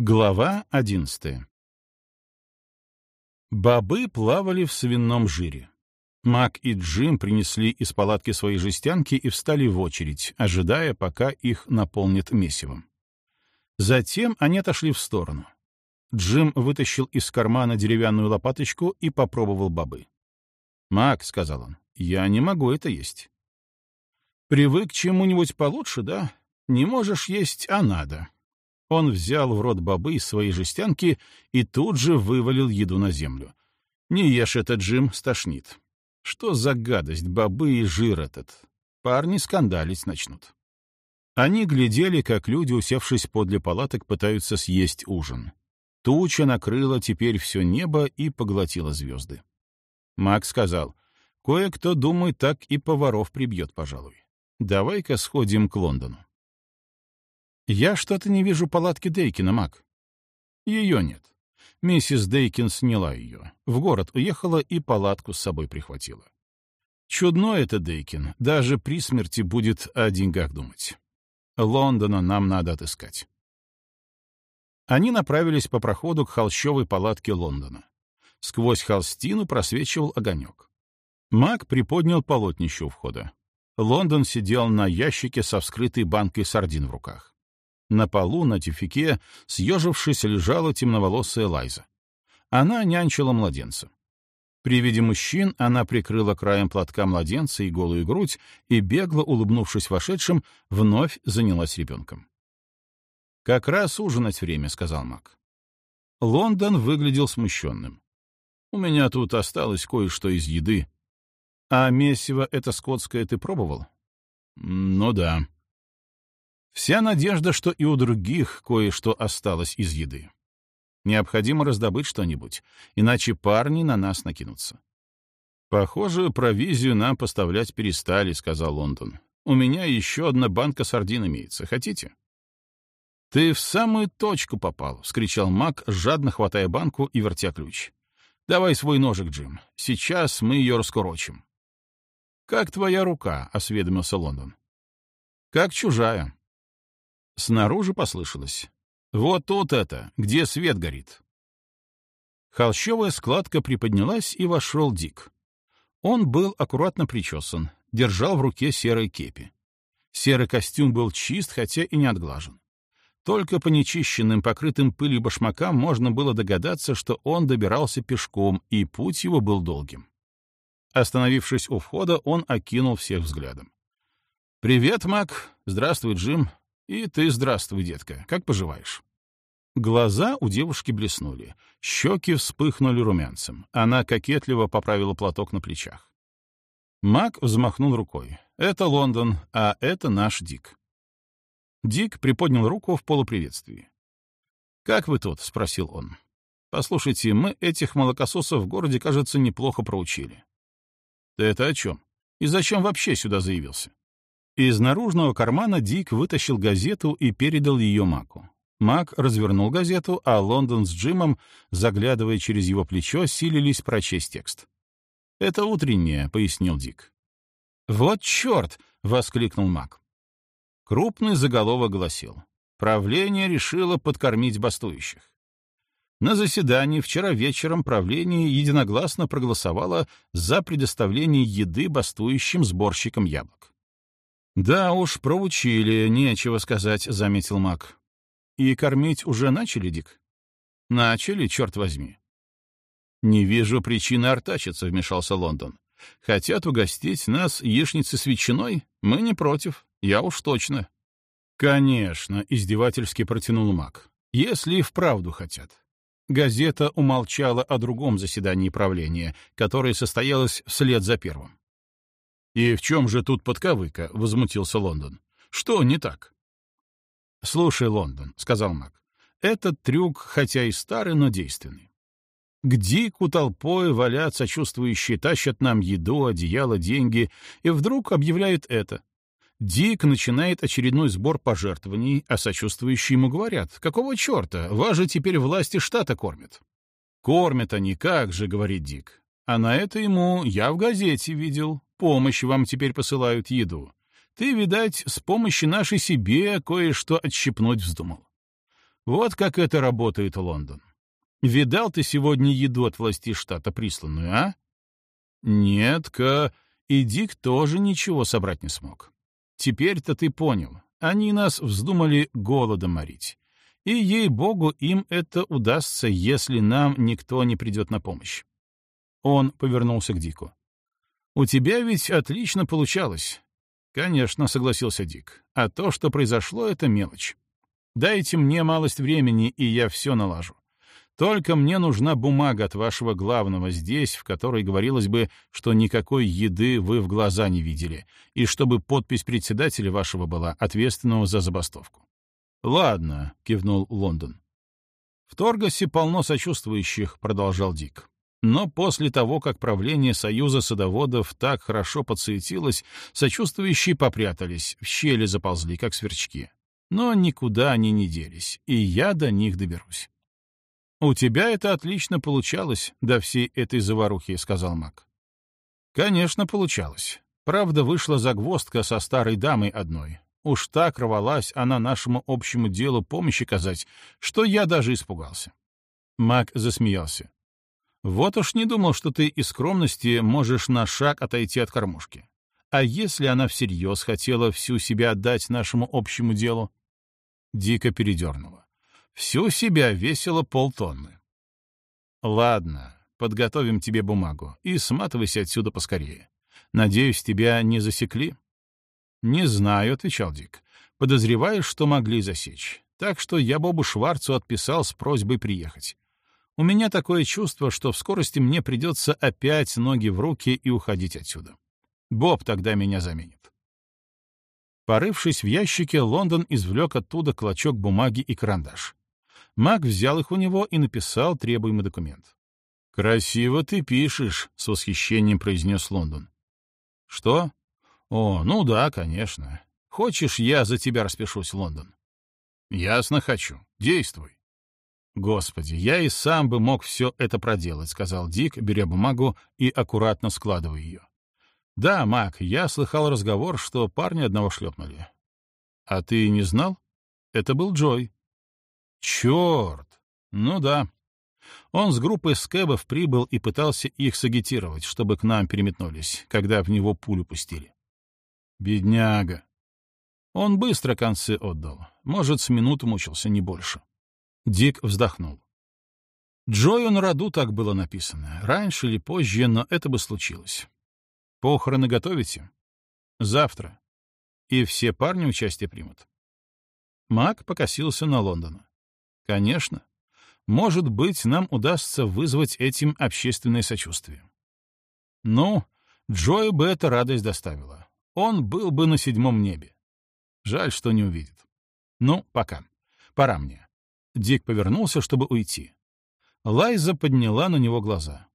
Глава одиннадцатая Бобы плавали в свином жире. Мак и Джим принесли из палатки свои жестянки и встали в очередь, ожидая, пока их наполнит месивом. Затем они отошли в сторону. Джим вытащил из кармана деревянную лопаточку и попробовал бобы. «Мак», — сказал он, — «я не могу это есть». «Привык к чему-нибудь получше, да? Не можешь есть, а надо». Он взял в рот бобы из своей жестянки и тут же вывалил еду на землю. «Не ешь это, Джим, стошнит». Что за гадость, бобы и жир этот? Парни скандалить начнут. Они глядели, как люди, усевшись подле палаток, пытаются съесть ужин. Туча накрыла теперь все небо и поглотила звезды. Макс сказал, «Кое-кто думает, так и поваров прибьет, пожалуй. Давай-ка сходим к Лондону». «Я что-то не вижу палатки Дейкина, Мак». «Ее нет. Миссис Дейкин сняла ее, в город уехала и палатку с собой прихватила. Чудно это, Дейкин, даже при смерти будет о деньгах думать. Лондона нам надо отыскать». Они направились по проходу к холщовой палатке Лондона. Сквозь холстину просвечивал огонек. Маг приподнял полотнище у входа. Лондон сидел на ящике со вскрытой банкой сардин в руках. На полу, на тюфике, съежившись, лежала темноволосая Лайза. Она нянчила младенца. При виде мужчин она прикрыла краем платка младенца и голую грудь и, бегло улыбнувшись вошедшим, вновь занялась ребенком. «Как раз ужинать время», — сказал Мак. Лондон выглядел смущенным. «У меня тут осталось кое-что из еды». «А месиво это скотское ты пробовал?» «Ну да». Вся надежда, что и у других кое-что осталось из еды. Необходимо раздобыть что-нибудь, иначе парни на нас накинутся. «Похоже, провизию нам поставлять перестали», — сказал Лондон. «У меня еще одна банка сардин имеется. Хотите?» «Ты в самую точку попал!» — вскричал Мак, жадно хватая банку и вертя ключ. «Давай свой ножик, Джим. Сейчас мы ее раскурочим». «Как твоя рука?» — осведомился Лондон. «Как чужая». Снаружи послышалось. «Вот тут это, где свет горит». Холщовая складка приподнялась, и вошел Дик. Он был аккуратно причесан, держал в руке серой кепи. Серый костюм был чист, хотя и не отглажен. Только по нечищенным, покрытым пылью башмакам можно было догадаться, что он добирался пешком, и путь его был долгим. Остановившись у входа, он окинул всех взглядом. «Привет, Мак. Здравствуй, Джим. И ты здравствуй, детка. Как поживаешь?» Глаза у девушки блеснули, щеки вспыхнули румянцем. Она кокетливо поправила платок на плечах. Мак взмахнул рукой. «Это Лондон, а это наш Дик». Дик приподнял руку в полуприветствии. «Как вы тут?» — спросил он. «Послушайте, мы этих молокососов в городе, кажется, неплохо проучили». «Ты это о чем? И зачем вообще сюда заявился?» Из наружного кармана Дик вытащил газету и передал ее Маку. Мак развернул газету, а Лондон с Джимом, заглядывая через его плечо, силились прочесть текст. «Это утреннее», — пояснил Дик. «Вот черт!» — воскликнул Мак. Крупный заголовок гласил «Правление решило подкормить бастующих». На заседании вчера вечером правление единогласно проголосовало за предоставление еды бастующим сборщикам яблок. «Да уж, проучили, нечего сказать», — заметил Мак. «И кормить уже начали, Дик?» «Начали, черт возьми». «Не вижу причины артачиться», — вмешался Лондон. «Хотят угостить нас яичницей с ветчиной? Мы не против. Я уж точно. Конечно, издевательски протянул Мак. Если и вправду хотят. Газета умолчала о другом заседании правления, которое состоялось вслед за первым. «И в чем же тут подковыка?» — возмутился Лондон. «Что не так?» «Слушай, Лондон», — сказал Мак, — «этот трюк, хотя и старый, но действенный. К Дику толпой валят сочувствующие, тащат нам еду, одеяло, деньги, и вдруг объявляют это. Дик начинает очередной сбор пожертвований, а сочувствующие ему говорят, «Какого черта? Вас же теперь власти штата кормят». «Кормят они, как же», — говорит Дик. А на это ему «Я в газете видел. Помощь вам теперь посылают еду. Ты, видать, с помощью нашей себе кое-что отщипнуть вздумал». Вот как это работает, Лондон. Видал ты сегодня еду от власти штата присланную, а? Нет, Ка, и Дик тоже ничего собрать не смог. Теперь-то ты понял. Они нас вздумали голодом морить. И, ей-богу, им это удастся, если нам никто не придет на помощь. Он повернулся к Дику. «У тебя ведь отлично получалось». «Конечно», — согласился Дик. «А то, что произошло, — это мелочь. Дайте мне малость времени, и я все налажу. Только мне нужна бумага от вашего главного здесь, в которой говорилось бы, что никакой еды вы в глаза не видели, и чтобы подпись председателя вашего была ответственного за забастовку. «Ладно», — кивнул Лондон. «В Торгасе полно сочувствующих», — продолжал Дик. Но после того, как правление Союза садоводов так хорошо подсуетилось, сочувствующие попрятались, в щели заползли, как сверчки. Но никуда они не делись, и я до них доберусь. «У тебя это отлично получалось до всей этой заварухи», — сказал Мак. «Конечно, получалось. Правда, вышла загвоздка со старой дамой одной. Уж так рвалась она нашему общему делу помощи казать, что я даже испугался». Мак засмеялся. «Вот уж не думал, что ты из скромности можешь на шаг отойти от кормушки. А если она всерьез хотела всю себя отдать нашему общему делу?» Дико передернула. Всю себя весило полтонны. Ладно, подготовим тебе бумагу и сматывайся отсюда поскорее. Надеюсь, тебя не засекли? Не знаю, отвечал Дик. Подозреваю, что могли засечь. Так что я Бобу Шварцу отписал с просьбой приехать. У меня такое чувство, что в скорости мне придется опять ноги в руки и уходить отсюда. Боб тогда меня заменит. Порывшись в ящике, Лондон извлек оттуда клочок бумаги и карандаш. Маг взял их у него и написал требуемый документ. «Красиво ты пишешь», — с восхищением произнес Лондон. «Что? О, ну да, конечно. Хочешь, я за тебя распишусь, Лондон?» «Ясно хочу. Действуй». «Господи, я и сам бы мог все это проделать», — сказал Дик, беря бумагу и аккуратно складывая ее. «Да, Мак, я слыхал разговор, что парня одного шлепнули». «А ты не знал? Это был Джой». Черт! Ну да. Он с группой скэбов прибыл и пытался их сагитировать, чтобы к нам переметнулись, когда в него пулю пустили. Бедняга. Он быстро концы отдал. Может, с минуту мучился, не больше. Дик вздохнул. Джою на роду так было написано. Раньше или позже, но это бы случилось. Похороны готовите? Завтра. И все парни участие примут. Мак покосился на Лондона. Конечно. Может быть, нам удастся вызвать этим общественное сочувствие. Ну, Джою бы эта радость доставила. Он был бы на седьмом небе. Жаль, что не увидит. Ну, пока. Пора мне. Дик повернулся, чтобы уйти. Лайза подняла на него глаза.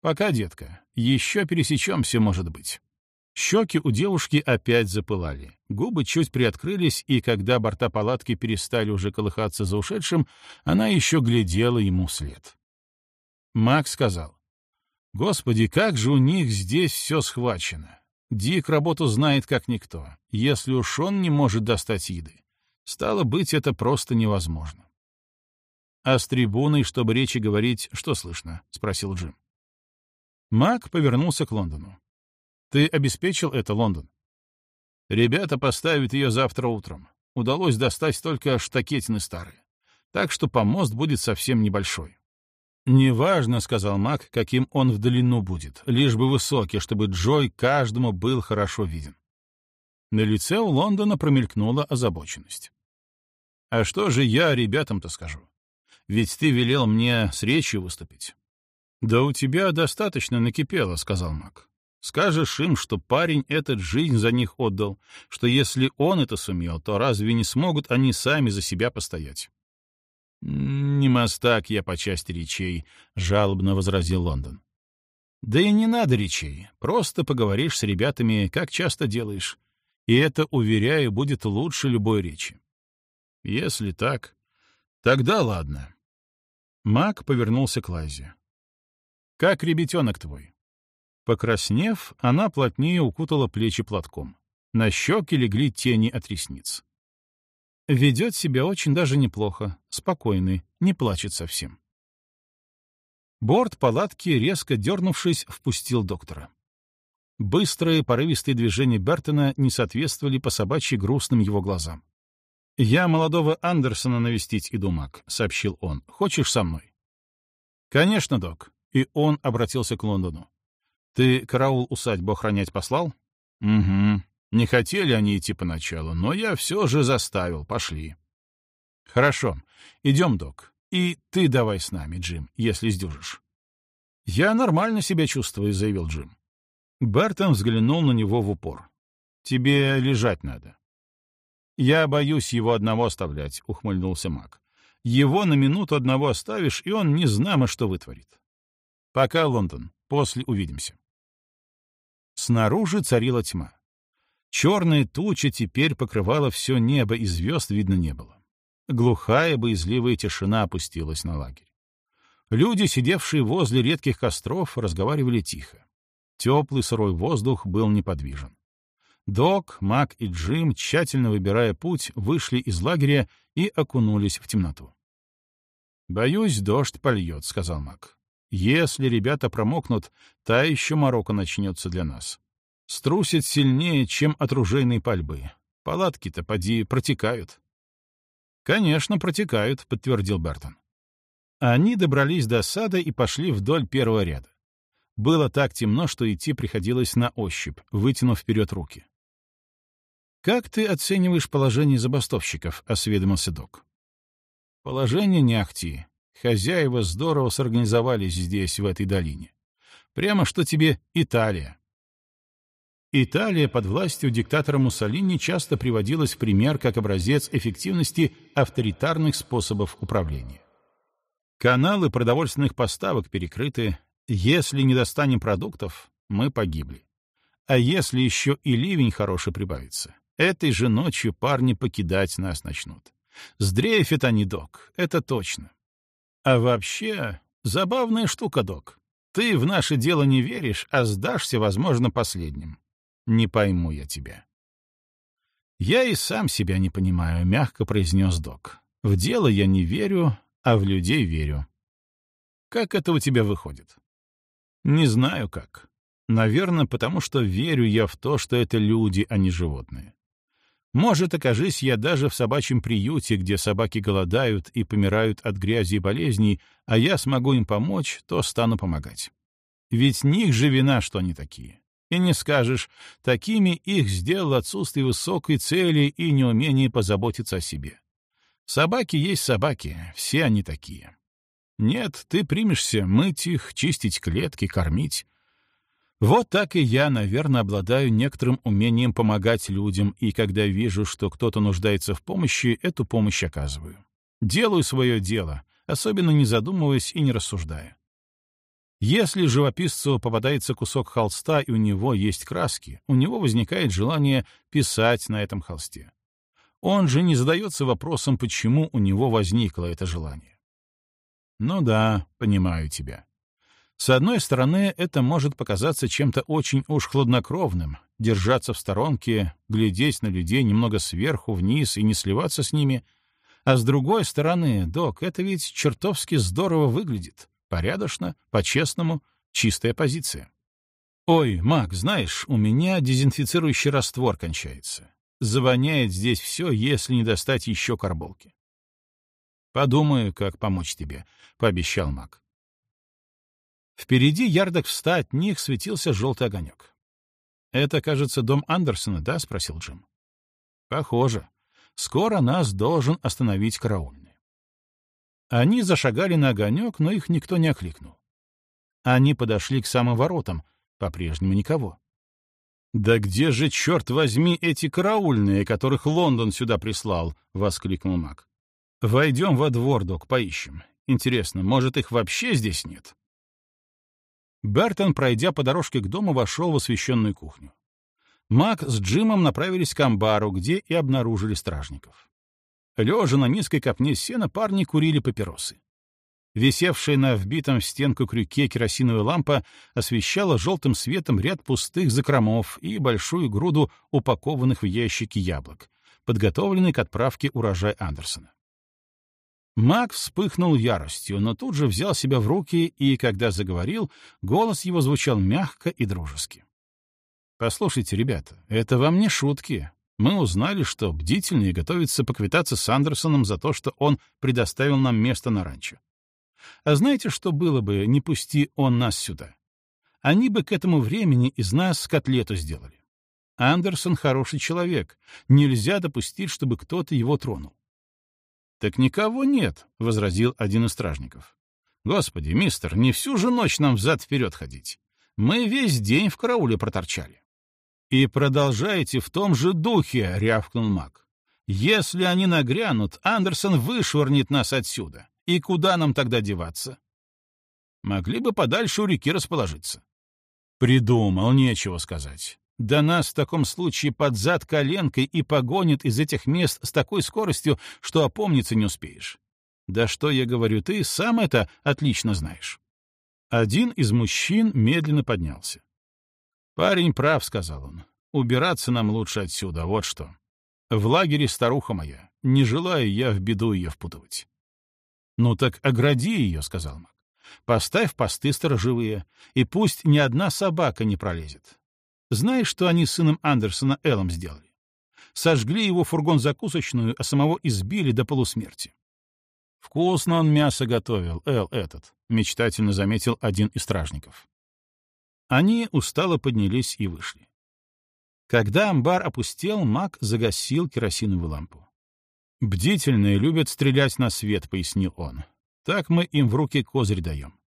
«Пока, детка. Еще пересечемся, может быть». Щеки у девушки опять запылали, губы чуть приоткрылись, и когда борта палатки перестали уже колыхаться за ушедшим, она еще глядела ему вслед. Макс сказал, «Господи, как же у них здесь все схвачено! Дик работу знает как никто, если уж он не может достать еды. Стало быть, это просто невозможно». «А с трибуной, чтобы речи говорить, что слышно?» — спросил Джим. Мак повернулся к Лондону. Ты обеспечил это, Лондон? Ребята поставят ее завтра утром. Удалось достать только штакетины старые. Так что помост будет совсем небольшой. «Неважно», — сказал Мак, — «каким он в длину будет, лишь бы высокий, чтобы Джой каждому был хорошо виден». На лице у Лондона промелькнула озабоченность. «А что же я ребятам-то скажу? Ведь ты велел мне с речью выступить». «Да у тебя достаточно накипело», — сказал Мак. Скажешь им, что парень этот жизнь за них отдал, что если он это сумел, то разве не смогут они сами за себя постоять? «Не мастак я по части речей», — жалобно возразил Лондон. «Да и не надо речей, просто поговоришь с ребятами, как часто делаешь. И это, уверяю, будет лучше любой речи». «Если так, тогда ладно». Мак повернулся к Лазе. «Как ребятенок твой?» Покраснев, она плотнее укутала плечи платком. На щеки легли тени от ресниц. Ведет себя очень даже неплохо, спокойный, не плачет совсем. Борт палатки, резко дернувшись, впустил доктора. Быстрые, порывистые движения Бертона не соответствовали по собачьи грустным его глазам. «Я молодого Андерсона навестить иду, Мак», — сообщил он. «Хочешь со мной?» «Конечно, док». И он обратился к Лондону. «Ты караул усадьбу охранять послал?» «Угу. Не хотели они идти поначалу, но я все же заставил. Пошли». «Хорошо. Идем, док. И ты давай с нами, Джим, если сдюжишь». «Я нормально себя чувствую», — заявил Джим. Бертон взглянул на него в упор. «Тебе лежать надо». «Я боюсь его одного оставлять», — ухмыльнулся Мак. «Его на минуту одного оставишь, и он не знамо что вытворит». «Пока, Лондон. После увидимся». Снаружи царила тьма. Черная туча теперь покрывала все небо, и звезд видно не было. Глухая, боязливая тишина опустилась на лагерь. Люди, сидевшие возле редких костров, разговаривали тихо. Теплый сырой воздух был неподвижен. Док, Мак и Джим, тщательно выбирая путь, вышли из лагеря и окунулись в темноту. «Боюсь, дождь польет», — сказал Мак. «Если ребята промокнут, та еще морока начнется для нас. Струсит сильнее, чем от ружейной пальбы. Палатки-то, поди, протекают». «Конечно, протекают», — подтвердил Бертон. Они добрались до сада и пошли вдоль первого ряда. Было так темно, что идти приходилось на ощупь, вытянув вперед руки. «Как ты оцениваешь положение забастовщиков?» — осведомился док. «Положение не ахти. Хозяева здорово сорганизовались здесь, в этой долине. Прямо что тебе Италия». Италия под властью диктатора Муссолини часто приводилась в пример как образец эффективности авторитарных способов управления. Каналы продовольственных поставок перекрыты, если не достанем продуктов, мы погибли. А если еще и ливень хороший прибавится, этой же ночью парни покидать нас начнут. Сдрейфит они, док, это точно. А вообще, забавная штука, док. Ты в наше дело не веришь, а сдашься, возможно, последним. Не пойму я тебя. Я и сам себя не понимаю, мягко произнес док. В дело я не верю, а в людей верю. Как это у тебя выходит? Не знаю как. Наверное, потому что верю я в то, что это люди, а не животные. Может, окажись я даже в собачьем приюте, где собаки голодают и помирают от грязи и болезней, а я смогу им помочь, то стану помогать. Ведь них же вина, что они такие. И не скажешь, такими их сделало отсутствие высокой цели и неумение позаботиться о себе. Собаки есть собаки, все они такие. Нет, ты примешься мыть их, чистить клетки, кормить. Вот так и я, наверное, обладаю некоторым умением помогать людям, и когда вижу, что кто-то нуждается в помощи, эту помощь оказываю. Делаю свое дело, особенно не задумываясь и не рассуждая. Если живописцу попадается кусок холста, и у него есть краски, у него возникает желание писать на этом холсте. Он же не задается вопросом, почему у него возникло это желание. Ну да, понимаю тебя. С одной стороны, это может показаться чем-то очень уж хладнокровным, держаться в сторонке, глядеть на людей немного сверху вниз и не сливаться с ними. А с другой стороны, док, это ведь чертовски здорово выглядит. Порядочно, по-честному, чистая позиция. Ой, Мак, знаешь, у меня дезинфицирующий раствор кончается. Завоняет здесь все, если не достать еще карболки. «Подумаю, как помочь тебе», — пообещал маг. Впереди ярдок в ста от них светился желтый огонек. «Это, кажется, дом Андерсона, да?» — спросил Джим. «Похоже. Скоро нас должен остановить караульный». Они зашагали на огонек, но их никто не окликнул. Они подошли к самым воротам, по-прежнему никого. «Да где же, черт возьми, эти караульные, которых Лондон сюда прислал?» — воскликнул маг. Войдем во двор, док, поищем. Интересно, может, их вообще здесь нет? Бертон, пройдя по дорожке к дому, вошел в освещенную кухню. Мак с Джимом направились к амбару, где и обнаружили стражников. Лежа на низкой копне сена, парни курили папиросы. Висевшая на вбитом в стенку крюке керосиновая лампа освещала желтым светом ряд пустых закромов и большую груду упакованных в ящики яблок, подготовленный к отправке урожай Андерсона. Мак вспыхнул яростью, но тут же взял себя в руки, и, когда заговорил, голос его звучал мягко и дружески. «Послушайте, ребята, это вам не шутки. Мы узнали, что бдительные готовятся поквитаться с Андерсоном за то, что он предоставил нам место на ранчо. А знаете, что было бы, не пусти он нас сюда? Они бы к этому времени из нас котлету сделали. Андерсон хороший человек. Нельзя допустить, чтобы кто-то его тронул. «Так никого нет», — возразил один из стражников. «Господи, мистер, не всю же ночь нам взад-вперед ходить. Мы весь день в карауле проторчали». «И продолжайте в том же духе», — рявкнул маг. «Если они нагрянут, Андерсон вышвырнет нас отсюда. И куда нам тогда деваться?» «Могли бы подальше у реки расположиться». «Придумал, нечего сказать. Да нас в таком случае под зад коленкой и погонит из этих мест с такой скоростью, что опомниться не успеешь. Да что я говорю, ты сам это отлично знаешь». Один из мужчин медленно поднялся. «Парень прав», — сказал он. «Убираться нам лучше отсюда, вот что. В лагере старуха моя. Не желаю я в беду ее впутывать». «Ну так огради ее», — сказал Мак. «Поставь посты сторожевые, и пусть ни одна собака не пролезет. Знаешь, что они с сыном Андерсона Эллом сделали? Сожгли его фургон-закусочную, а самого избили до полусмерти. «Вкусно он мясо готовил, Эл этот», — мечтательно заметил один из стражников. Они устало поднялись и вышли. Когда амбар опустел, маг загасил керосиновую лампу. «Бдительные любят стрелять на свет», — пояснил он. «Так мы им в руки козырь даем.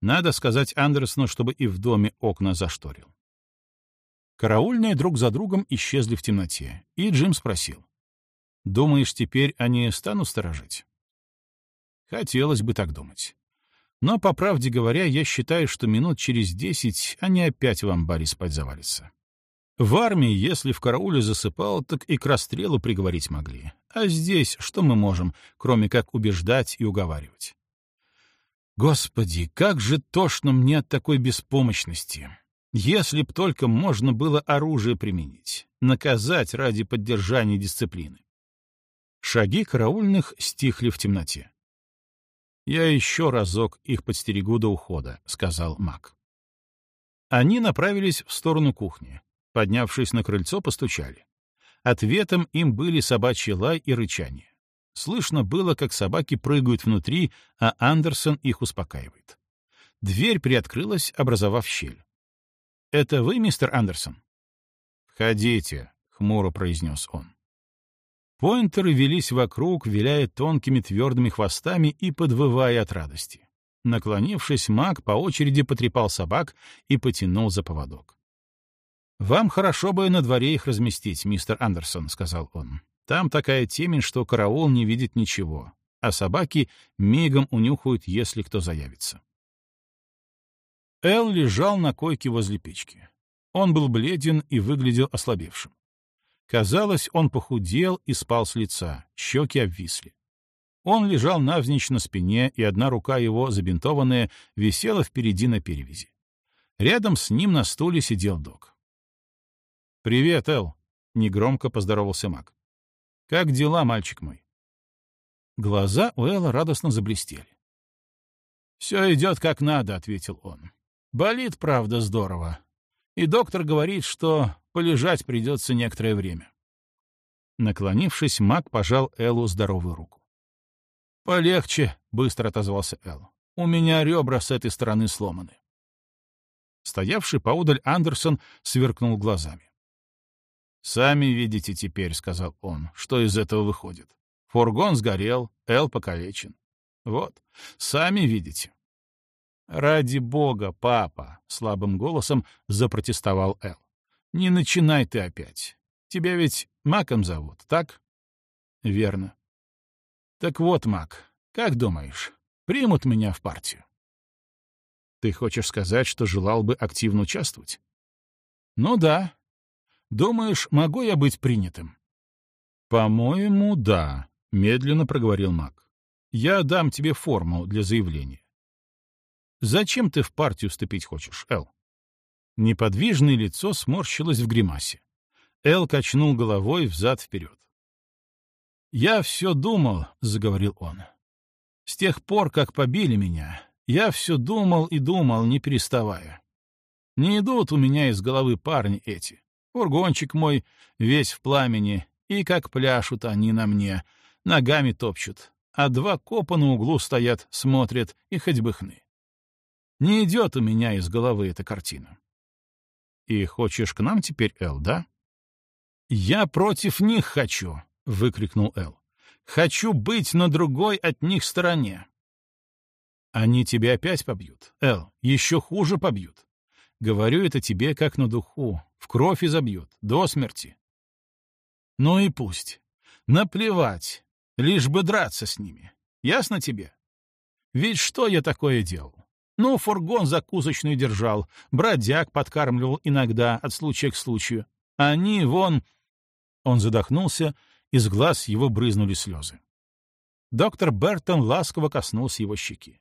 Надо сказать Андерсону, чтобы и в доме окна зашторил». Караульные друг за другом исчезли в темноте, и Джим спросил. «Думаешь, теперь они станут сторожить?» Хотелось бы так думать. Но, по правде говоря, я считаю, что минут через десять они опять в амбаре спать завалятся. В армии, если в карауле засыпал, так и к расстрелу приговорить могли. А здесь что мы можем, кроме как убеждать и уговаривать? Господи, как же тошно мне от такой беспомощности. Если б только можно было оружие применить, наказать ради поддержания дисциплины. Шаги караульных стихли в темноте. «Я еще разок их подстерегу до ухода», — сказал Мак. Они направились в сторону кухни. Поднявшись на крыльцо, постучали. Ответом им были собачий лай и рычание. Слышно было, как собаки прыгают внутри, а Андерсон их успокаивает. Дверь приоткрылась, образовав щель. «Это вы, мистер Андерсон?» «Входите», — хмуро произнес он. Пойнтеры велись вокруг, виляя тонкими твердыми хвостами и подвывая от радости. Наклонившись, маг по очереди потрепал собак и потянул за поводок. «Вам хорошо бы на дворе их разместить, мистер Андерсон», — сказал он. «Там такая темень, что караул не видит ничего, а собаки мигом унюхают, если кто заявится». Эл лежал на койке возле печки. Он был бледен и выглядел ослабевшим. Казалось, он похудел и спал с лица, щеки обвисли. Он лежал навзничь на спине, и одна рука его, забинтованная, висела впереди на перевязи. Рядом с ним на стуле сидел док. «Привет, Эл», — негромко поздоровался Мак. «Как дела, мальчик мой?» Глаза у Элла радостно заблестели. «Все идет как надо», — ответил он. «Болит, правда, здорово. И доктор говорит, что полежать придется некоторое время. Наклонившись, маг пожал Эллу здоровую руку. «Полегче», — быстро отозвался Эл. «У меня ребра с этой стороны сломаны». Стоявший поодаль Андерсон сверкнул глазами. «Сами видите теперь», — сказал он, — «что из этого выходит. Фургон сгорел, Эл покалечен. Вот, сами видите». «Ради бога, папа!» — слабым голосом запротестовал Эл. Не начинай ты опять. Тебя ведь Маком зовут, так? Верно. Так вот, Мак, как думаешь, примут меня в партию? Ты хочешь сказать, что желал бы активно участвовать? Ну да. Думаешь, могу я быть принятым? По-моему, да, медленно проговорил Мак. Я дам тебе форму для заявления. Зачем ты в партию вступить хочешь, Эл? Неподвижное лицо сморщилось в гримасе. Эл качнул головой взад-вперед. «Я все думал», — заговорил он. «С тех пор, как побили меня, я все думал и думал, не переставая. Не идут у меня из головы парни эти. Фургончик мой весь в пламени, и как пляшут они на мне, ногами топчут, а два копа на углу стоят, смотрят, и хоть бы хны. Не идет у меня из головы эта картина. И хочешь к нам теперь, Эл, да? Я против них хочу, — выкрикнул Эл. Хочу быть на другой от них стороне. Они тебя опять побьют, Эл, еще хуже побьют. Говорю это тебе как на духу, в кровь изобьют, до смерти. Ну и пусть. Наплевать, лишь бы драться с ними. Ясно тебе? Ведь что я такое делал? Ну, фургон закусочную держал, бродяг подкармливал иногда, от случая к случаю. Они, вон... Он задохнулся, из глаз его брызнули слезы. Доктор Бертон ласково коснулся его щеки.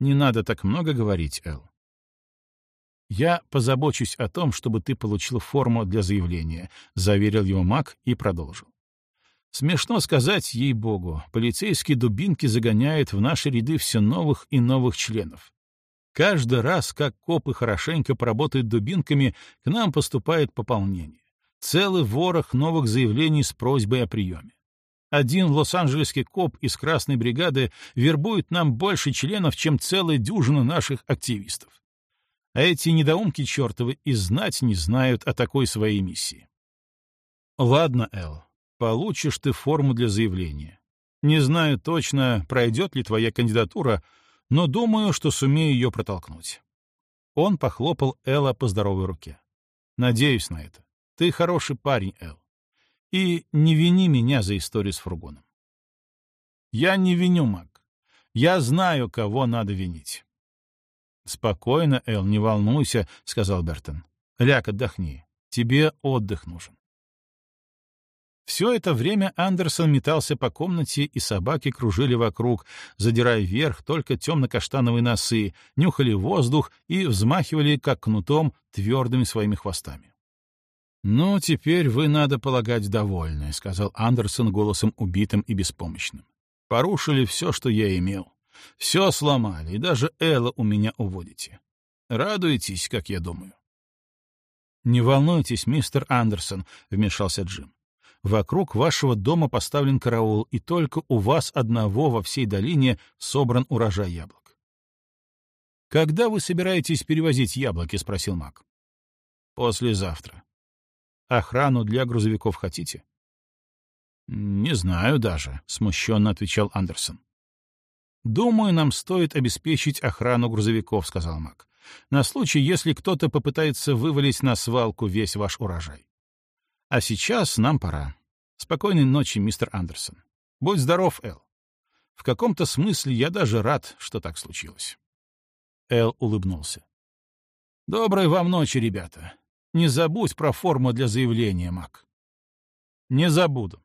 «Не надо так много говорить, Эл. «Я позабочусь о том, чтобы ты получил форму для заявления», — заверил его маг и продолжил. Смешно сказать, ей-богу, полицейские дубинки загоняют в наши ряды все новых и новых членов. Каждый раз, как копы хорошенько поработают дубинками, к нам поступает пополнение. Целый ворох новых заявлений с просьбой о приеме. Один лос-анджелесский коп из Красной бригады вербует нам больше членов, чем целая дюжина наших активистов. А эти недоумки чертовы и знать не знают о такой своей миссии. Ладно, Эл, получишь ты форму для заявления. Не знаю точно, пройдет ли твоя кандидатура, но думаю, что сумею ее протолкнуть. Он похлопал Элла по здоровой руке. Надеюсь на это. Ты хороший парень, Эл. И не вини меня за историю с фургоном. Я не виню, Мак. Я знаю, кого надо винить. Спокойно, Эл, не волнуйся, сказал Бертон. Ляг, отдохни. Тебе отдых нужен. Все это время Андерсон метался по комнате, и собаки кружили вокруг, задирая вверх только темно-каштановые носы, нюхали воздух и взмахивали, как кнутом, твердыми своими хвостами. «Ну, теперь вы, надо полагать, довольны», — сказал Андерсон голосом убитым и беспомощным. «Порушили все, что я имел. Все сломали, и даже Элла у меня уводите. Радуетесь, как я думаю». «Не волнуйтесь, мистер Андерсон», — вмешался Джим. Вокруг вашего дома поставлен караул, и только у вас одного во всей долине собран урожай яблок. «Когда вы собираетесь перевозить яблоки?» — спросил Мак. «Послезавтра. Охрану для грузовиков хотите?» «Не знаю даже», — смущенно отвечал Андерсон. «Думаю, нам стоит обеспечить охрану грузовиков», — сказал Мак, «на случай, если кто-то попытается вывалить на свалку весь ваш урожай. А сейчас нам пора. Спокойной ночи, мистер Андерсон. Будь здоров, Эл. В каком-то смысле я даже рад, что так случилось. Эл улыбнулся. Доброй вам ночи, ребята. Не забудь про форму для заявления, Мак. Не забуду.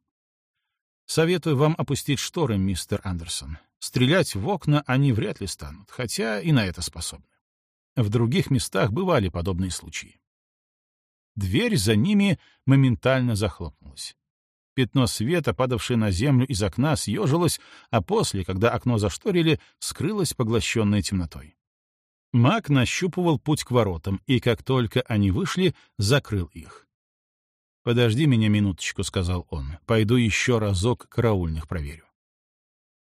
Советую вам опустить шторы, мистер Андерсон. Стрелять в окна они вряд ли станут, хотя и на это способны. В других местах бывали подобные случаи. Дверь за ними моментально захлопнулась. Пятно света, падавшее на землю из окна, съежилось, а после, когда окно зашторили, скрылось поглощенной темнотой. Маг нащупывал путь к воротам, и как только они вышли, закрыл их. «Подожди меня минуточку», — сказал он. «Пойду еще разок караульных проверю».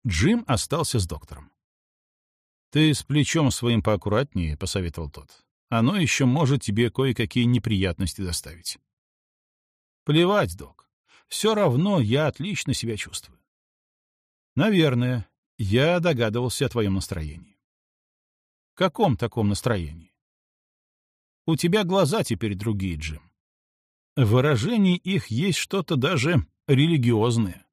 Джим остался с доктором. «Ты с плечом своим поаккуратнее», — посоветовал тот оно еще может тебе кое-какие неприятности доставить. Плевать, док. Все равно я отлично себя чувствую. Наверное, я догадывался о твоем настроении. Каком таком настроении? У тебя глаза теперь другие, Джим. В выражении их есть что-то даже религиозное.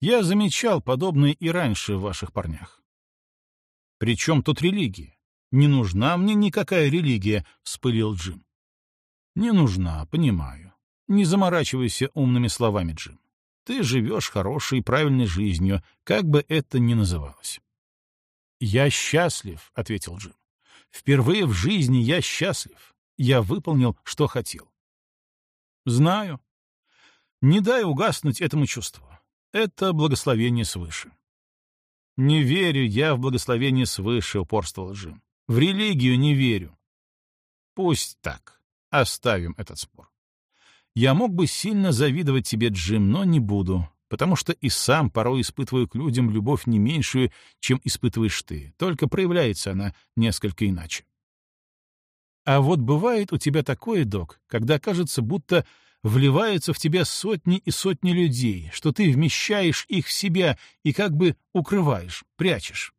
Я замечал подобное и раньше в ваших парнях. Причем тут религия? «Не нужна мне никакая религия», — вспылил Джим. «Не нужна, понимаю. Не заморачивайся умными словами, Джим. Ты живешь хорошей и правильной жизнью, как бы это ни называлось». «Я счастлив», — ответил Джим. «Впервые в жизни я счастлив. Я выполнил, что хотел». «Знаю. Не дай угаснуть этому чувству. Это благословение свыше. «Не верю я в благословение свыше», — упорствовал Джим. «В религию не верю». «Пусть так. Оставим этот спор. Я мог бы сильно завидовать тебе, Джим, но не буду, потому что и сам порой испытываю к людям любовь не меньшую, чем испытываешь ты, только проявляется она несколько иначе. А вот бывает у тебя такое, док, когда кажется, будто вливаются в тебя сотни и сотни людей, что ты вмещаешь их в себя и как бы укрываешь, прячешь.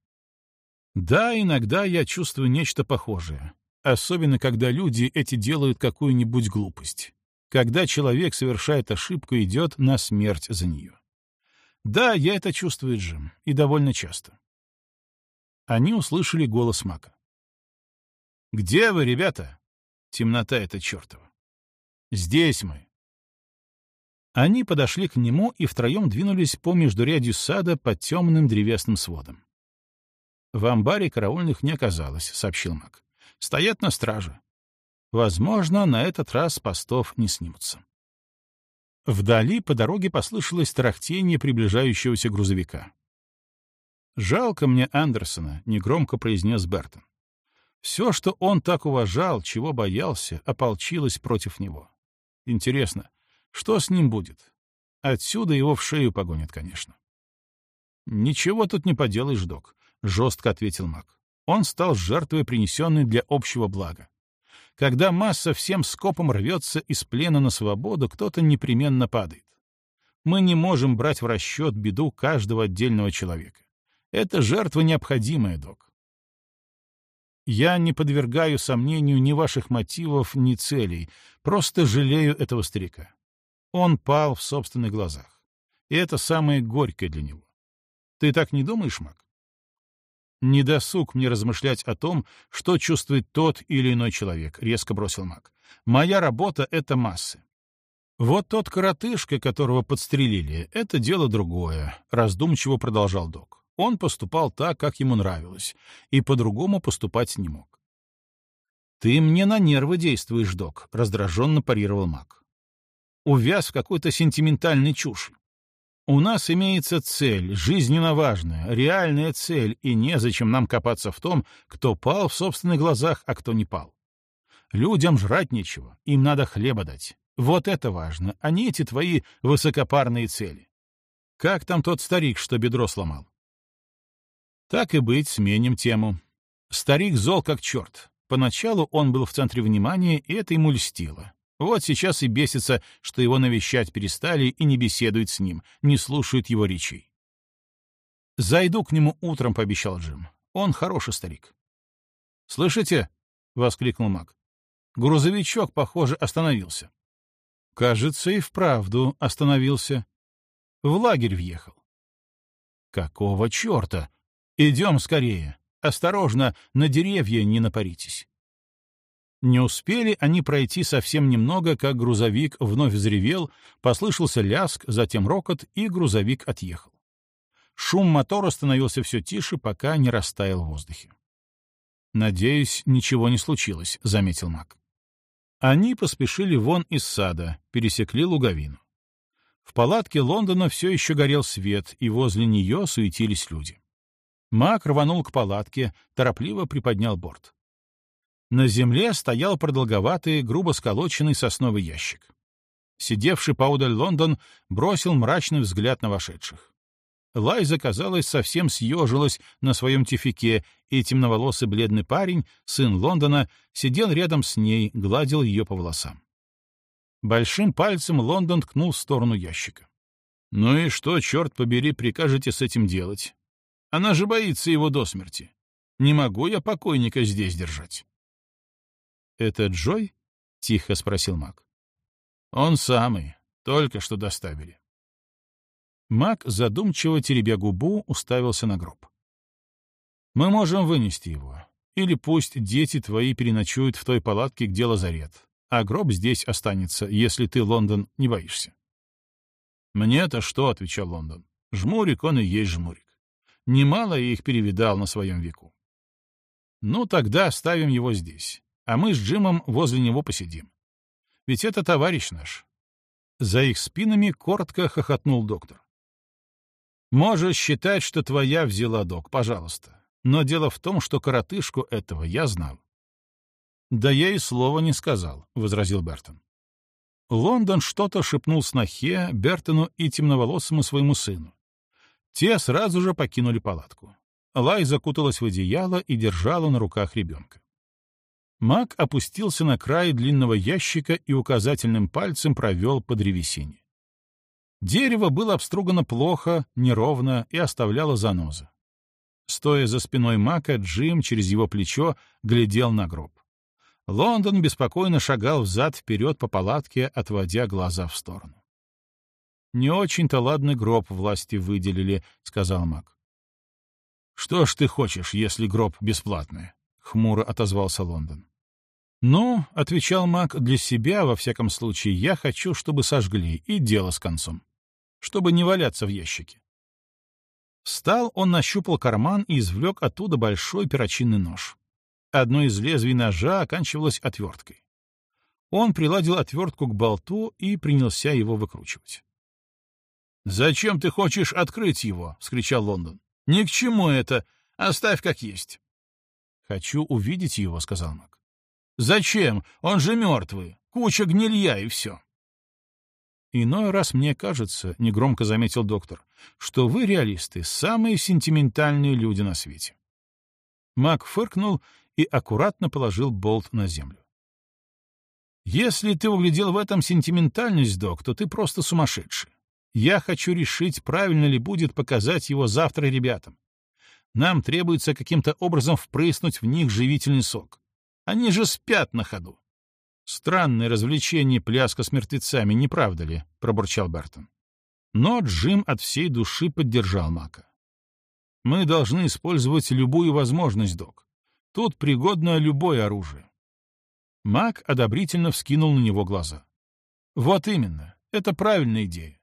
Да, иногда я чувствую нечто похожее, особенно когда люди эти делают какую-нибудь глупость, когда человек совершает ошибку и идет на смерть за нее. Да, я это чувствую, Джим, и довольно часто. Они услышали голос Мака. «Где вы, ребята?» Темнота эта чертова. «Здесь мы». Они подошли к нему и втроем двинулись по междурядью сада под темным древесным сводом. «В амбаре караульных не оказалось», — сообщил Мак. «Стоят на страже. Возможно, на этот раз постов не снимутся». Вдали по дороге послышалось тарахтение приближающегося грузовика. «Жалко мне Андерсона», — негромко произнес Бертон. Все, что он так уважал, чего боялся, ополчилось против него. Интересно, что с ним будет? Отсюда его в шею погонят, конечно. «Ничего тут не поделаешь, док», — жестко ответил Мак. Он стал жертвой, принесенной для общего блага. Когда масса всем скопом рвется из плена на свободу, кто-то непременно падает. Мы не можем брать в расчет беду каждого отдельного человека. Это жертва необходимая, док. Я не подвергаю сомнению ни ваших мотивов, ни целей, просто жалею этого старика. Он пал в собственных глазах. И это самое горькое для него. Ты так не думаешь, Мак? Не досуг мне размышлять о том, что чувствует тот или иной человек, — резко бросил Мак. Моя работа — это массы. Вот тот коротышка, которого подстрелили, — это дело другое, — раздумчиво продолжал док. Он поступал так, как ему нравилось, и по-другому поступать не мог. «Ты мне на нервы действуешь, док», — раздраженно парировал маг. «Увяз в какой-то сентиментальной чуши. У нас имеется цель, жизненно важная, реальная цель, и незачем нам копаться в том, кто пал в собственных глазах, а кто не пал. Людям жрать нечего, им надо хлеба дать. Вот это важно, а не эти твои высокопарные цели. Как там тот старик, что бедро сломал? Так и быть, сменим тему. Старик зол как черт. Поначалу он был в центре внимания, и это ему льстило. Вот сейчас и бесится, что его навещать перестали и не беседуют с ним, не слушают его речей. «Зайду к нему утром», — пообещал Джим. «Он хороший старик». «Слышите?» — воскликнул Мак. «Грузовичок, похоже, остановился». «Кажется, и вправду остановился. В лагерь въехал». «Какого черта?» Идем скорее. Осторожно, на деревья не напаритесь. Не успели они пройти совсем немного, как грузовик вновь взревел, послышался ляск, затем рокот, и грузовик отъехал. Шум мотора становился все тише, пока не растаял в воздухе. «Надеюсь, ничего не случилось», — заметил Мак. Они поспешили вон из сада, пересекли луговину. В палатке Лондона все еще горел свет, и возле нее суетились люди. Мак рванул к палатке, торопливо приподнял борт. На земле стоял продолговатый, грубо сколоченный сосновый ящик. Сидевший поодаль Лондон бросил мрачный взгляд на вошедших. Лайза, казалось, совсем съежилась на своем тифике, и темноволосый бледный парень, сын Лондона, сидел рядом с ней, гладил ее по волосам. Большим пальцем Лондон ткнул в сторону ящика. «Ну и что, черт побери, прикажете с этим делать? Она же боится его до смерти. Не могу я покойника здесь держать. — Это Джой? — тихо спросил Мак. — Он самый. Только что доставили. Мак, задумчиво теребя губу, уставился на гроб. — Мы можем вынести его. Или пусть дети твои переночуют в той палатке, где лазарет, а гроб здесь останется, если ты, Лондон, не боишься. — Мне-то что, — отвечал Лондон. — Жмурик он и есть жмурик. Немало я их перевидал на своем веку. Ну, тогда оставим его здесь, а мы с Джимом возле него посидим. Ведь это товарищ наш. За их спинами коротко хохотнул доктор. Можешь считать, что твоя взяла, док, пожалуйста. Но дело в том, что коротышку этого я знал. «Да я и слова не сказал», — возразил Бертон. Лондон что-то шепнул снохе, Бертону и темноволосому своему сыну. Те сразу же покинули палатку. Лай закуталась в одеяло и держала на руках ребенка. Мак опустился на край длинного ящика и указательным пальцем провел по древесине. Дерево было обстругано плохо, неровно и оставляло занозы. Стоя за спиной Мака, Джим через его плечо глядел на гроб. Лондон беспокойно шагал взад-вперед по палатке, отводя глаза в сторону. «Не очень-то ладный гроб власти выделили», — сказал Мак. «Что ж ты хочешь, если гроб бесплатный?» — хмуро отозвался Лондон. «Ну, — отвечал Мак, — для себя, во всяком случае, я хочу, чтобы сожгли, и дело с концом чтобы не валяться в ящике. Встал, он нащупал карман и извлек оттуда большой перочинный нож. Одно из лезвий ножа оканчивалось отверткой. Он приладил отвертку к болту и принялся его выкручивать. «Зачем ты хочешь открыть его?» — вскричал Лондон. «Ни к чему это. Оставь как есть». «Хочу увидеть его», — сказал Мак. «Зачем? Он же мертвый. Куча гнилья и все». «Иной раз мне кажется, — негромко заметил доктор, — что вы, реалисты, самые сентиментальные люди на свете». Мак фыркнул и аккуратно положил болт на землю. «Если ты углядел в этом сентиментальность, док, то ты просто сумасшедший. Я хочу решить, правильно ли будет показать его завтра ребятам. Нам требуется каким-то образом впрыснуть в них живительный сок. Они же спят на ходу. «Странное развлечение пляска с мертвецами, не правда ли?» — пробурчал Бертон. Но Джим от всей души поддержал Мака. «Мы должны использовать любую возможность, док. Тут пригодно любое оружие». Мак одобрительно вскинул на него глаза. «Вот именно. Это правильная идея.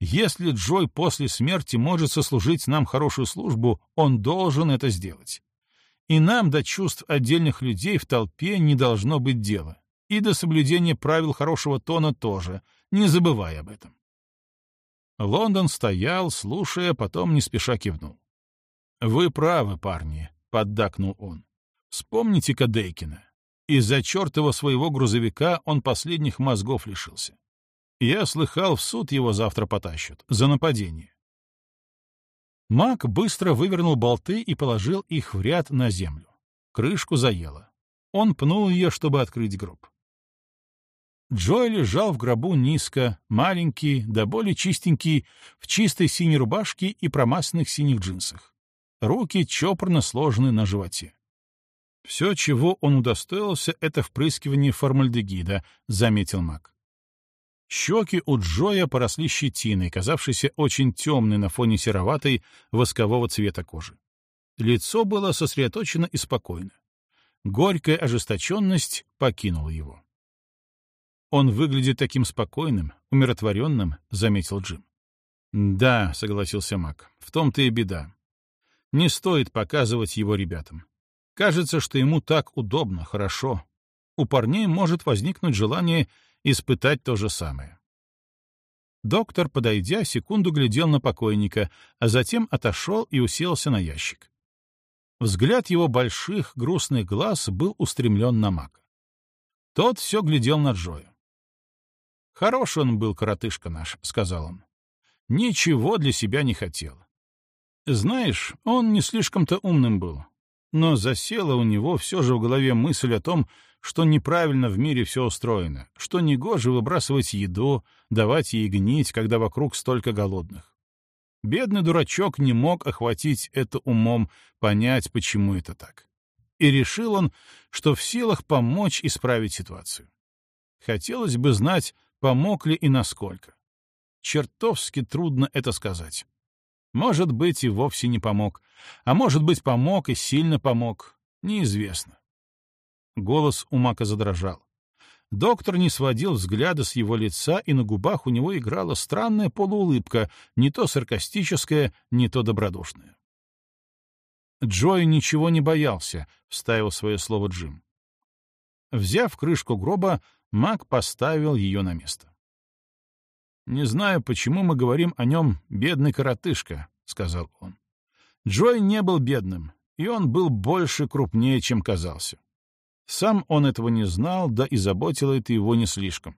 Если Джой после смерти может сослужить нам хорошую службу, он должен это сделать. И нам до чувств отдельных людей в толпе не должно быть дела. И до соблюдения правил хорошего тона тоже, не забывай об этом. Лондон стоял, слушая, потом не спеша кивнул. «Вы правы, парни», — поддакнул он. «Вспомните-ка Дейкина. Из-за чертова своего грузовика он последних мозгов лишился. Я слыхал, в суд его завтра потащат за нападение». Мак быстро вывернул болты и положил их в ряд на землю. Крышку заело. Он пнул ее, чтобы открыть гроб. Джой лежал в гробу низко, маленький, да более чистенький, в чистой синей рубашке и промасленных синих джинсах. Руки чопорно сложены на животе. Все, чего он удостоился, — это впрыскивание формальдегида, — заметил Мак. Щеки у Джоя поросли щетиной, казавшейся очень темной на фоне сероватой воскового цвета кожи. Лицо было сосредоточено и спокойно. Горькая ожесточенность покинула его. «Он выглядит таким спокойным, умиротворенным», — заметил Джим. «Да», — согласился Мак, — «в том-то и беда. Не стоит показывать его ребятам. Кажется, что ему так удобно, хорошо. У парней может возникнуть желание испытать то же самое». Доктор, подойдя, секунду глядел на покойника, а затем отошел и уселся на ящик. Взгляд его больших, грустных глаз был устремлен на Мака. Тот все глядел на Джоя. «Хорош он был, коротышка наш», — сказал он. «Ничего для себя не хотел. Знаешь, он не слишком-то умным был, но засела у него все же в голове мысль о том, что неправильно в мире все устроено, что негоже выбрасывать еду, давать ей гнить, когда вокруг столько голодных. Бедный дурачок не мог охватить это умом, понять, почему это так. И решил он, что в силах помочь исправить ситуацию. Хотелось бы знать, Помог ли и насколько? Чертовски трудно это сказать. Может быть, и вовсе не помог. А может быть, помог и сильно помог. Неизвестно. Голос у Мака задрожал. Доктор не сводил взгляда с его лица, и на губах у него играла странная полуулыбка, не то саркастическая, не то добродушная. Джой ничего не боялся, — вставил свое слово Джим. Взяв крышку гроба, Мак поставил ее на место. «Не знаю, почему мы говорим о нем «бедный коротышка», сказал он. Джой не был бедным, и он был больше крупнее, чем казался. Сам он этого не знал, да и заботило это его не слишком.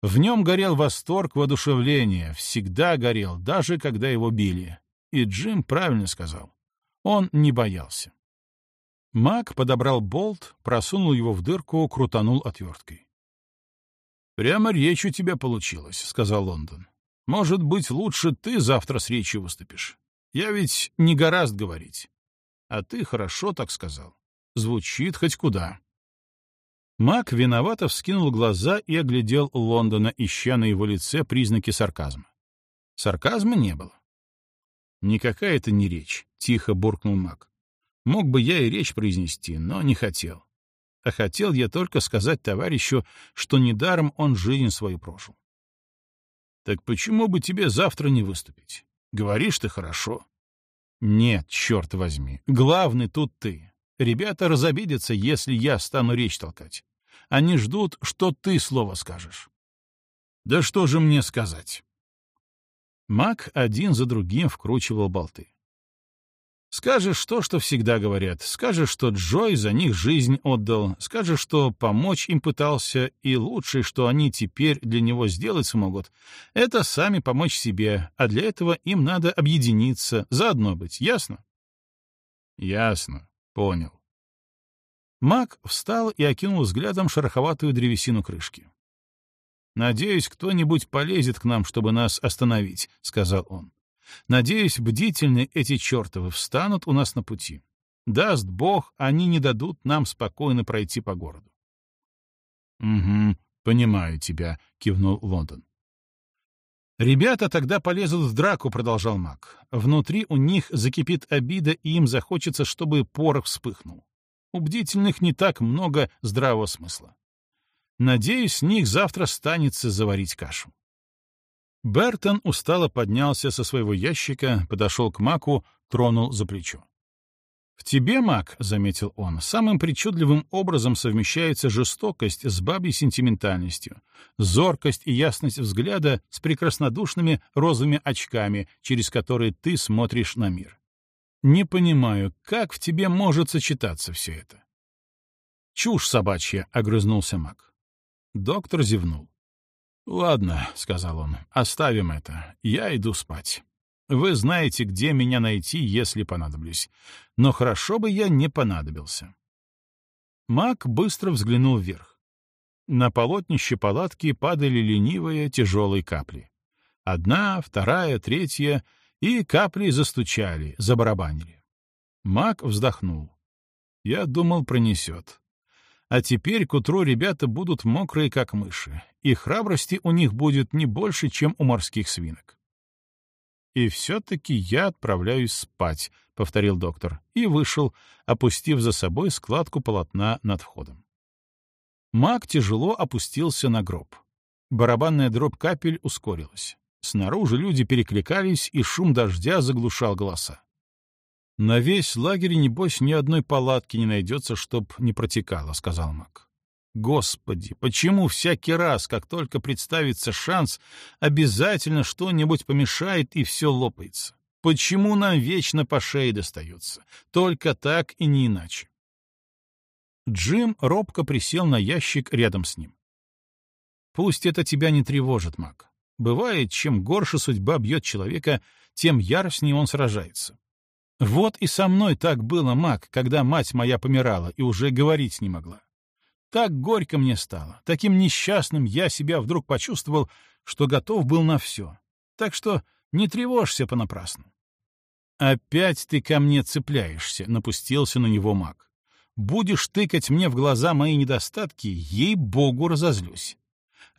В нем горел восторг, воодушевление, всегда горел, даже когда его били. И Джим правильно сказал. Он не боялся. Мак подобрал болт, просунул его в дырку, крутанул отверткой. «Прямо речь у тебя получилась», — сказал Лондон. «Может быть, лучше ты завтра с речью выступишь. Я ведь не гораст говорить. А ты хорошо так сказал. Звучит хоть куда». Мак виновато вскинул глаза и оглядел Лондона, ища на его лице признаки сарказма. Сарказма не было. «Никакая это не речь», — тихо буркнул Мак. «Мог бы я и речь произнести, но не хотел. А хотел я только сказать товарищу, что недаром он жизнь свою прожил». «Так почему бы тебе завтра не выступить? Говоришь ты хорошо». «Нет, черт возьми, главный тут ты. Ребята разобидятся, если я стану речь толкать. Они ждут, что ты слово скажешь». «Да что же мне сказать?» Мак один за другим вкручивал болты. Скажешь то, что всегда говорят. Скажешь, что Джой за них жизнь отдал. Скажешь, что помочь им пытался, и лучшее, что они теперь для него сделать смогут, это сами помочь себе, а для этого им надо объединиться, заодно быть. Ясно? Ясно. Понял. Мак встал и окинул взглядом шероховатую древесину крышки. «Надеюсь, кто-нибудь полезет к нам, чтобы нас остановить», — сказал он. «Надеюсь, бдительные эти чертовы встанут у нас на пути. Даст Бог, они не дадут нам спокойно пройти по городу». «Угу, понимаю тебя», — кивнул Лондон. «Ребята тогда полезут в драку», — продолжал Мак. «Внутри у них закипит обида, и им захочется, чтобы порох вспыхнул. У бдительных не так много здравого смысла. Надеюсь, с них завтра станется заварить кашу. Бертон устало поднялся со своего ящика, подошел к Маку, тронул за плечо. «В тебе, Мак, — заметил он, — самым причудливым образом совмещается жестокость с бабьей сентиментальностью, зоркость и ясность взгляда с прекраснодушными розовыми очками, через которые ты смотришь на мир. Не понимаю, как в тебе может сочетаться все это?» «Чушь собачья», — огрызнулся Мак. Доктор зевнул. «Ладно», — сказал он, — «оставим это. Я иду спать. Вы знаете, где меня найти, если понадоблюсь. Но хорошо бы я не понадобился». Мак быстро взглянул вверх. На полотнище палатки падали ленивые тяжелые капли. Одна, вторая, третья, и капли застучали, забарабанили. Мак вздохнул. Я думал, пронесет. А теперь к утру ребята будут мокрые, как мыши, и храбрости у них будет не больше, чем у морских свинок. «И все-таки я отправляюсь спать», — повторил доктор, и вышел, опустив за собой складку полотна над входом. Маг тяжело опустился на гроб. Барабанная дробь капель ускорилась. Снаружи люди перекликались, и шум дождя заглушал голоса. «На весь лагерь, небось, ни одной палатки не найдется, чтоб не протекало», — сказал Мак. «Господи, почему всякий раз, как только представится шанс, обязательно что-нибудь помешает и все лопается? Почему нам вечно по шее достается? Только так и не иначе». Джим робко присел на ящик рядом с ним. «Пусть это тебя не тревожит, Мак. Бывает, чем горше судьба бьет человека, тем яростнее он сражается. Вот и со мной так было, маг, когда мать моя помирала и уже говорить не могла. Так горько мне стало, таким несчастным я себя вдруг почувствовал, что готов был на все. Так что не тревожься понапрасну. «Опять ты ко мне цепляешься», — напустился на него маг. «Будешь тыкать мне в глаза мои недостатки, ей-богу, разозлюсь.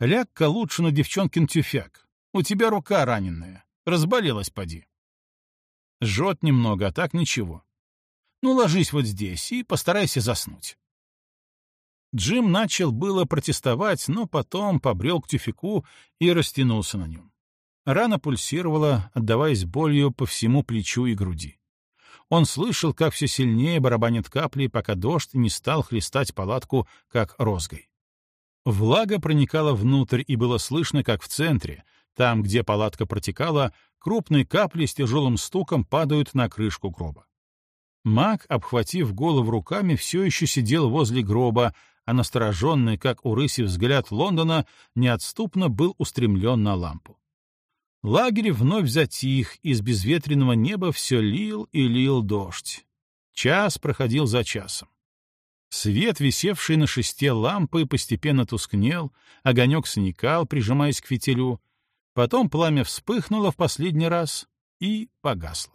Ляг-ка лучше на девчонкин тюфяк. У тебя рука раненая. Разболелась, поди». Жжет немного, а так ничего. Ну, ложись вот здесь и постарайся заснуть. Джим начал было протестовать, но потом побрел к тюфику и растянулся на нем. Рана пульсировала, отдаваясь болью по всему плечу и груди. Он слышал, как все сильнее барабанят капли, пока дождь не стал хлестать палатку, как розгой. Влага проникала внутрь, и было слышно, как в центре, Там, где палатка протекала, крупные капли с тяжелым стуком падают на крышку гроба. Маг, обхватив голову руками, все еще сидел возле гроба, а настороженный, как у рыси, взгляд Лондона неотступно был устремлен на лампу. Лагерь вновь затих, из безветренного неба все лил и лил дождь. Час проходил за часом. Свет, висевший на шесте лампы, постепенно тускнел, огонек сникал, прижимаясь к фитилю. Потом пламя вспыхнуло в последний раз и погасло.